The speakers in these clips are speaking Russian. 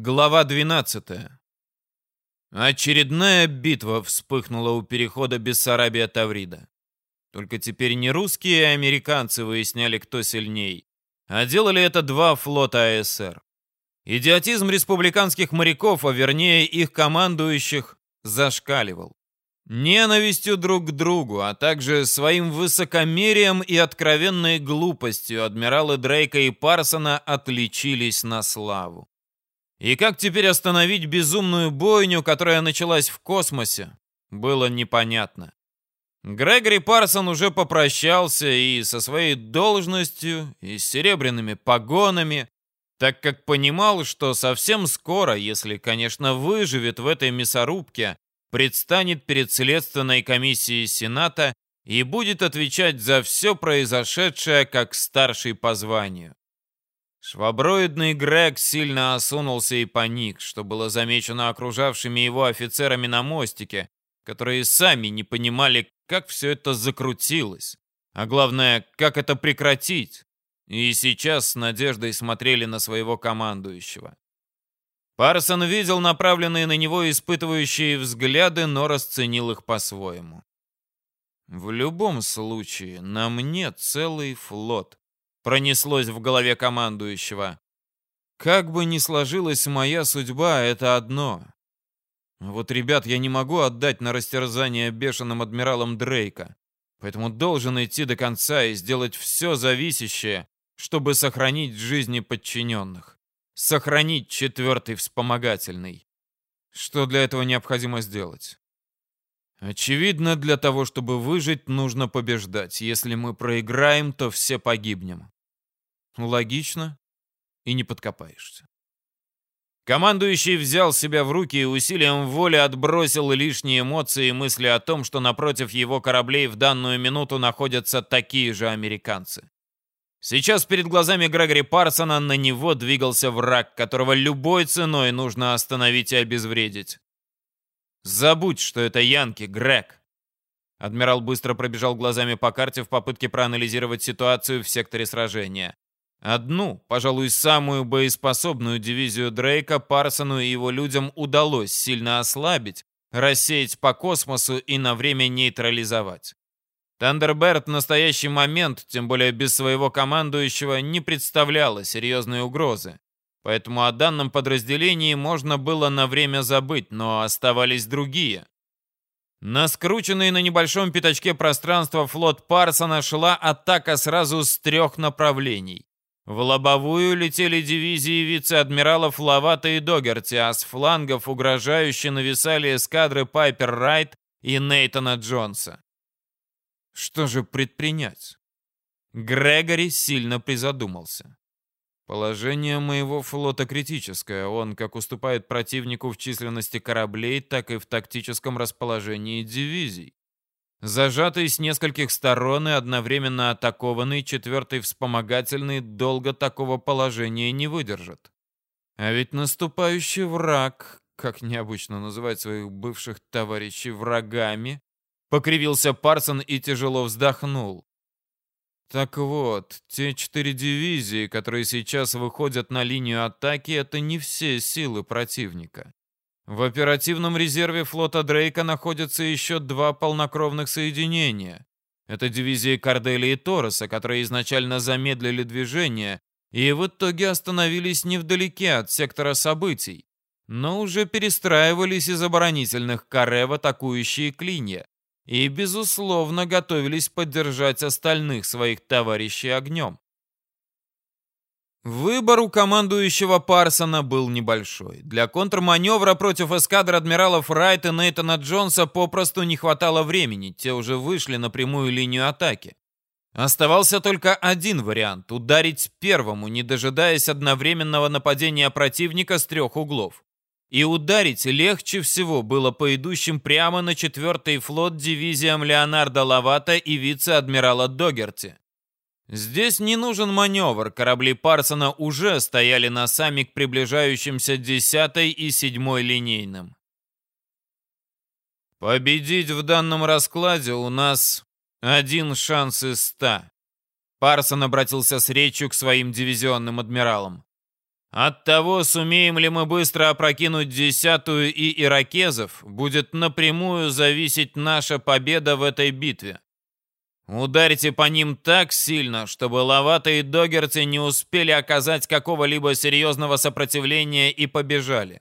Глава 12. Очередная битва вспыхнула у перехода Бессарабия-Таврида. Только теперь не русские и американцы выясняли, кто сильней, а делали это два флота АСР. Идиотизм республиканских моряков, а вернее их командующих, зашкаливал. Ненавистью друг к другу, а также своим высокомерием и откровенной глупостью адмиралы Дрейка и Парсона отличились на славу. И как теперь остановить безумную бойню, которая началась в космосе, было непонятно. Грегори Парсон уже попрощался и со своей должностью, и с серебряными погонами, так как понимал, что совсем скоро, если, конечно, выживет в этой мясорубке, предстанет перед Следственной комиссией Сената и будет отвечать за все произошедшее как старший по званию. Шваброидный Грег сильно осунулся и паник, что было замечено окружавшими его офицерами на мостике, которые сами не понимали, как все это закрутилось, а главное, как это прекратить, и сейчас с надеждой смотрели на своего командующего. Парсон видел направленные на него испытывающие взгляды, но расценил их по-своему. В любом случае, на мне целый флот. Пронеслось в голове командующего. Как бы ни сложилась моя судьба, это одно. Вот, ребят, я не могу отдать на растерзание бешеным адмиралам Дрейка, поэтому должен идти до конца и сделать все зависящее, чтобы сохранить жизни подчиненных сохранить четвертый вспомогательный. Что для этого необходимо сделать? Очевидно, для того, чтобы выжить, нужно побеждать. Если мы проиграем, то все погибнем. Логично и не подкопаешься. Командующий взял себя в руки и усилием воли отбросил лишние эмоции и мысли о том, что напротив его кораблей в данную минуту находятся такие же американцы. Сейчас перед глазами Грегори Парсона на него двигался враг, которого любой ценой нужно остановить и обезвредить. «Забудь, что это Янки, Грег!» Адмирал быстро пробежал глазами по карте в попытке проанализировать ситуацию в секторе сражения. Одну, пожалуй, самую боеспособную дивизию Дрейка Парсону и его людям удалось сильно ослабить, рассеять по космосу и на время нейтрализовать. Тандерберт в настоящий момент, тем более без своего командующего, не представляла серьезной угрозы. Поэтому о данном подразделении можно было на время забыть, но оставались другие. На скрученной на небольшом пятачке пространства флот Парсона шла атака сразу с трех направлений. В лобовую летели дивизии вице-адмиралов Лавата и Догерти, а с флангов угрожающе нависали эскадры Пайпер Райт и Нейтана Джонса. Что же предпринять? Грегори сильно призадумался. Положение моего флота критическое. Он как уступает противнику в численности кораблей, так и в тактическом расположении дивизий. Зажатый с нескольких сторон и одновременно атакованный, четвертый вспомогательный долго такого положения не выдержит. А ведь наступающий враг, как необычно называть своих бывших товарищей врагами, Покривился Парсон и тяжело вздохнул. Так вот, те четыре дивизии, которые сейчас выходят на линию атаки, это не все силы противника. В оперативном резерве флота Дрейка находятся еще два полнокровных соединения. Это дивизии Кардели и Торреса, которые изначально замедлили движение и в итоге остановились невдалеке от сектора событий, но уже перестраивались из оборонительных каре в атакующие клинья и, безусловно, готовились поддержать остальных своих товарищей огнем. Выбор у командующего Парсона был небольшой. Для контрманевра против эскадры адмиралов Райт и Нейтана Джонса попросту не хватало времени, те уже вышли на прямую линию атаки. Оставался только один вариант — ударить первому, не дожидаясь одновременного нападения противника с трех углов. И ударить легче всего было по идущим прямо на четвертый флот дивизиям Леонардо Лавата и вице-адмирала Догерти. Здесь не нужен маневр, корабли Парсона уже стояли носами к приближающимся 10 и 7 линейным. Победить в данном раскладе у нас один шанс из ста. Парсон обратился с речью к своим дивизионным адмиралам. От того, сумеем ли мы быстро опрокинуть десятую и иракезов, будет напрямую зависеть наша победа в этой битве. Ударите по ним так сильно, чтобы Лавата и Догерти не успели оказать какого-либо серьезного сопротивления и побежали.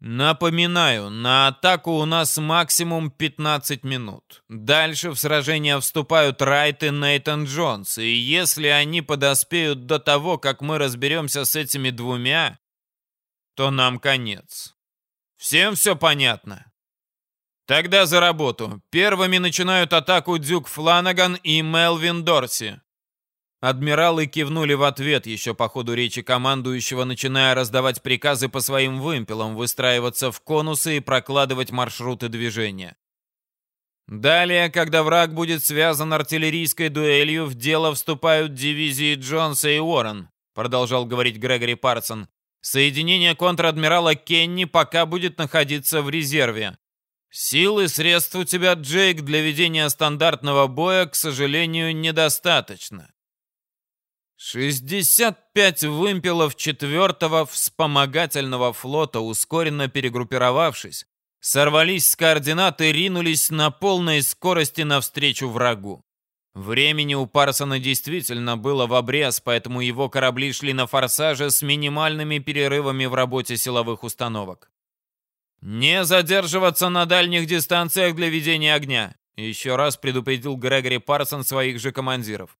Напоминаю, на атаку у нас максимум 15 минут. Дальше в сражение вступают Райт и Нейтан Джонс, и если они подоспеют до того, как мы разберемся с этими двумя, то нам конец. Всем все понятно? Тогда за работу. Первыми начинают атаку Дюк Фланаган и Мелвин Дорси. Адмиралы кивнули в ответ, еще по ходу речи командующего, начиная раздавать приказы по своим вымпелам, выстраиваться в конусы и прокладывать маршруты движения. Далее, когда враг будет связан артиллерийской дуэлью, в дело вступают дивизии Джонса и Уоррен, продолжал говорить Грегори Парсон. Соединение контр-адмирала Кенни пока будет находиться в резерве. Сил и средств у тебя, Джейк, для ведения стандартного боя, к сожалению, недостаточно. 65 вымпелов четвертого вспомогательного флота, ускоренно перегруппировавшись, сорвались с координат и ринулись на полной скорости навстречу врагу. Времени у Парсона действительно было в обрез, поэтому его корабли шли на форсаже с минимальными перерывами в работе силовых установок. «Не задерживаться на дальних дистанциях для ведения огня», еще раз предупредил Грегори Парсон своих же командиров.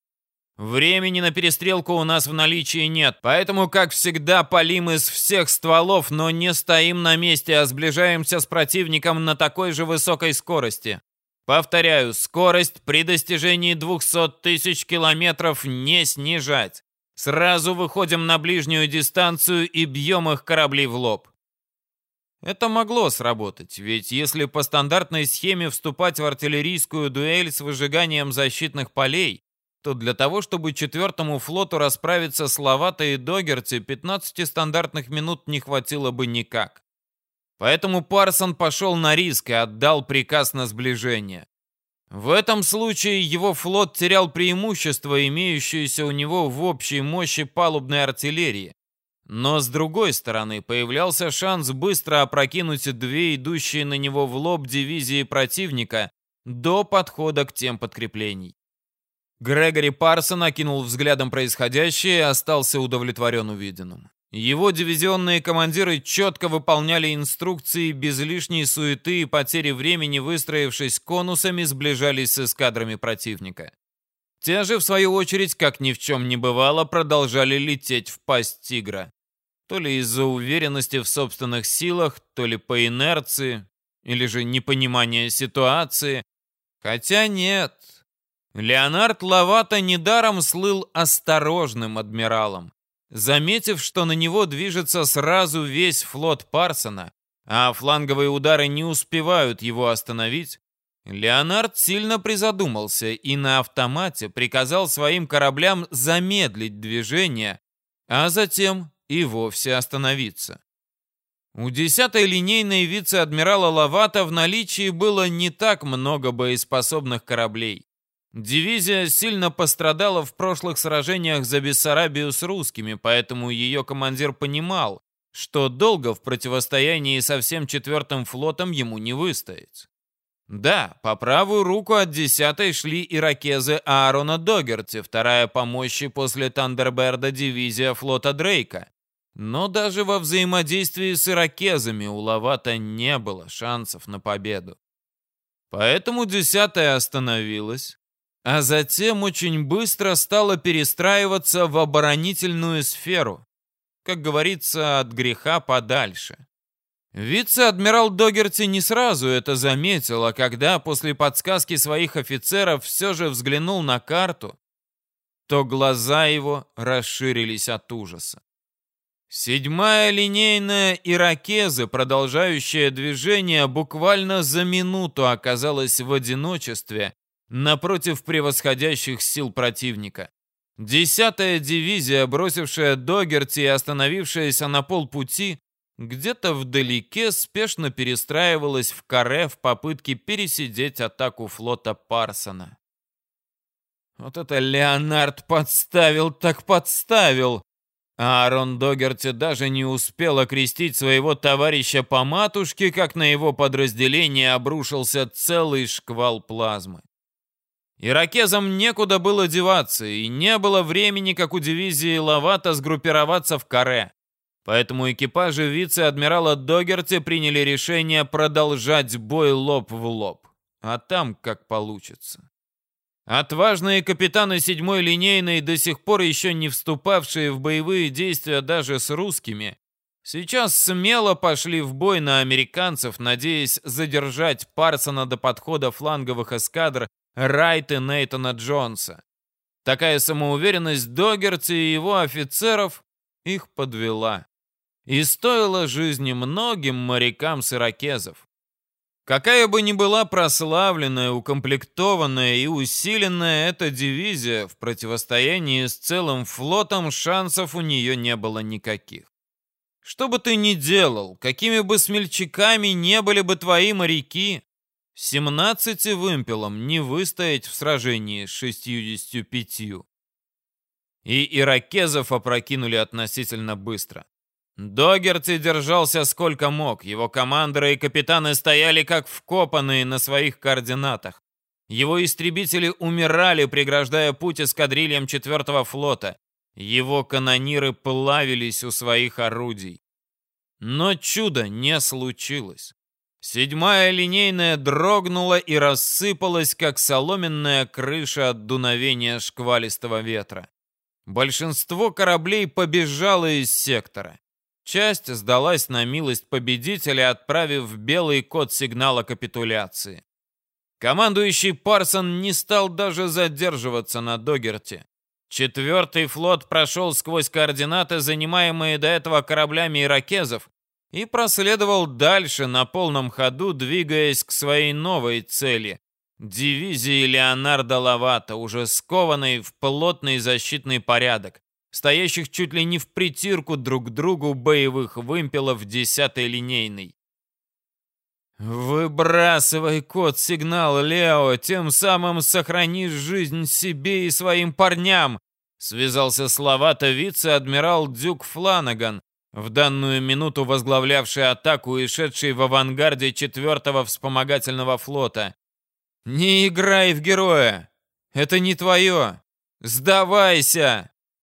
Времени на перестрелку у нас в наличии нет, поэтому, как всегда, палим из всех стволов, но не стоим на месте, а сближаемся с противником на такой же высокой скорости. Повторяю, скорость при достижении 200 тысяч километров не снижать. Сразу выходим на ближнюю дистанцию и бьем их корабли в лоб. Это могло сработать, ведь если по стандартной схеме вступать в артиллерийскую дуэль с выжиганием защитных полей, то для того, чтобы четвертому флоту расправиться с Лавато и Догерти, 15 стандартных минут не хватило бы никак. Поэтому Парсон пошел на риск и отдал приказ на сближение. В этом случае его флот терял преимущество, имеющееся у него в общей мощи палубной артиллерии, но с другой стороны, появлялся шанс быстро опрокинуть две идущие на него в лоб дивизии противника до подхода к тем подкреплений. Грегори Парсон окинул взглядом происходящее и остался удовлетворен увиденным. Его дивизионные командиры четко выполняли инструкции без лишней суеты и потери времени, выстроившись конусами, сближались с эскадрами противника. Те же, в свою очередь, как ни в чем не бывало, продолжали лететь в пасть тигра. То ли из-за уверенности в собственных силах, то ли по инерции, или же непонимания ситуации. Хотя нет. Леонард Лавата недаром слыл осторожным адмиралом. Заметив, что на него движется сразу весь флот Парсона, а фланговые удары не успевают его остановить, Леонард сильно призадумался и на автомате приказал своим кораблям замедлить движение, а затем и вовсе остановиться. У 10-й линейной вице-адмирала Лавата в наличии было не так много боеспособных кораблей. Дивизия сильно пострадала в прошлых сражениях за Бессарабию с русскими, поэтому ее командир понимал, что долго в противостоянии со всем четвертым флотом ему не выстоять. Да, по правую руку от десятой шли иракезы Аарона Догерти, вторая по мощи после Тандерберда дивизия флота Дрейка. Но даже во взаимодействии с иракезами у Лавата не было шансов на победу. Поэтому десятая остановилась, а затем очень быстро стала перестраиваться в оборонительную сферу, как говорится, от греха подальше. Вице-адмирал Догерти не сразу это заметил, а когда после подсказки своих офицеров все же взглянул на карту, то глаза его расширились от ужаса. Седьмая линейная иракезы, продолжающая движение, буквально за минуту оказалась в одиночестве напротив превосходящих сил противника. Десятая дивизия, бросившая Догерти и остановившаяся на полпути, где-то вдалеке спешно перестраивалась в каре в попытке пересидеть атаку флота Парсона. Вот это Леонард подставил так подставил! Аарон Догерти даже не успел окрестить своего товарища по матушке, как на его подразделение обрушился целый шквал плазмы. Иракезам некуда было деваться, и не было времени, как у дивизии Лавата, сгруппироваться в каре. Поэтому экипажи вице-адмирала Догерти приняли решение продолжать бой лоб в лоб. А там как получится. Отважные капитаны седьмой линейной, до сих пор еще не вступавшие в боевые действия даже с русскими, сейчас смело пошли в бой на американцев, надеясь задержать Парсона до подхода фланговых эскадр Райт и Нейтана Джонса. Такая самоуверенность Догерти и его офицеров их подвела. И стоила жизни многим морякам с иракезов. Какая бы ни была прославленная, укомплектованная и усиленная эта дивизия, в противостоянии с целым флотом шансов у нее не было никаких. Что бы ты ни делал, какими бы смельчаками не были бы твои моряки, 17 вымпелом не выстоять в сражении с 65. И иракезов опрокинули относительно быстро. Догерти держался сколько мог, его командиры и капитаны стояли как вкопанные на своих координатах. Его истребители умирали, преграждая путь эскадрильям 4 флота. Его канониры плавились у своих орудий. Но чудо не случилось. Седьмая линейная дрогнула и рассыпалась, как соломенная крыша от дуновения шквалистого ветра. Большинство кораблей побежало из сектора. Часть сдалась на милость победителя, отправив белый код сигнала капитуляции. Командующий Парсон не стал даже задерживаться на Догерте. Четвертый флот прошел сквозь координаты, занимаемые до этого кораблями иракезов, и проследовал дальше на полном ходу, двигаясь к своей новой цели — дивизии Леонардо Лавата, уже скованной в плотный защитный порядок, стоящих чуть ли не в притирку друг к другу боевых вымпелов десятой линейной. «Выбрасывай код-сигнал, Лео, тем самым сохранишь жизнь себе и своим парням», связался с Лавато вице-адмирал Дюк Фланаган, в данную минуту возглавлявший атаку и шедший в авангарде четвертого вспомогательного флота. «Не играй в героя! Это не твое! Сдавайся!»